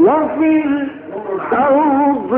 وفي الأرض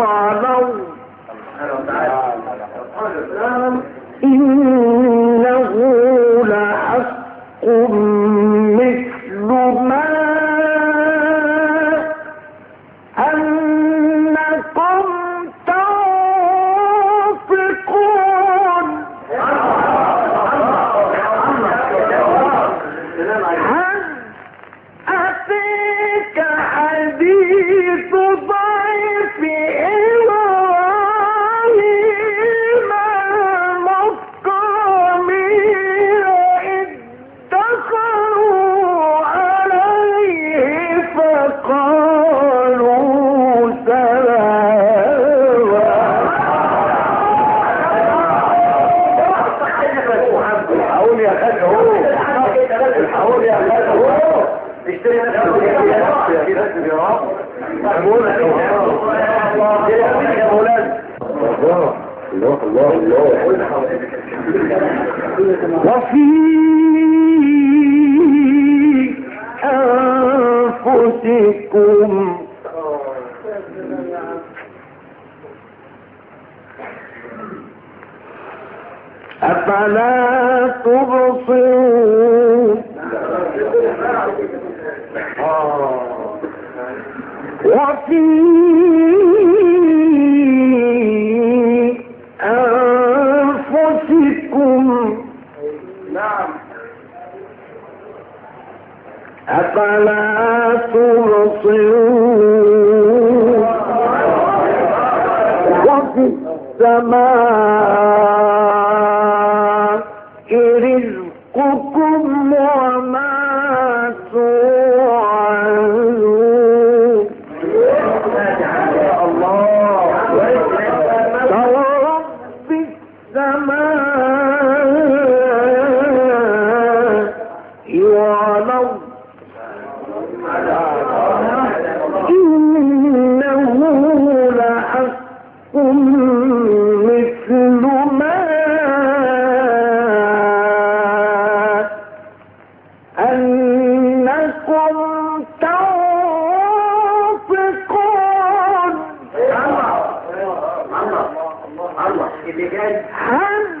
قال وفي أنفسكم أفلا تبصرون وفي أنفسكم نعم. أفلا تبصرون؟ وفي السماء اللي جاي هم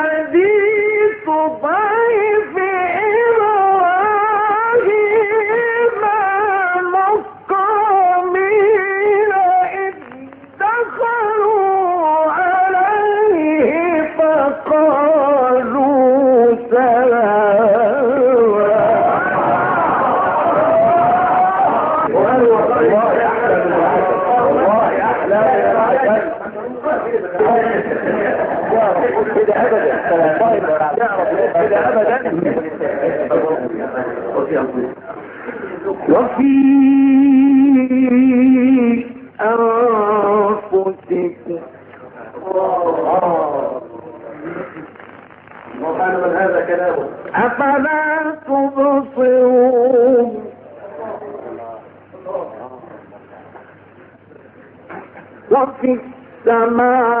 ابدا وفي انفسكم أفلا تبصرون وفي السماء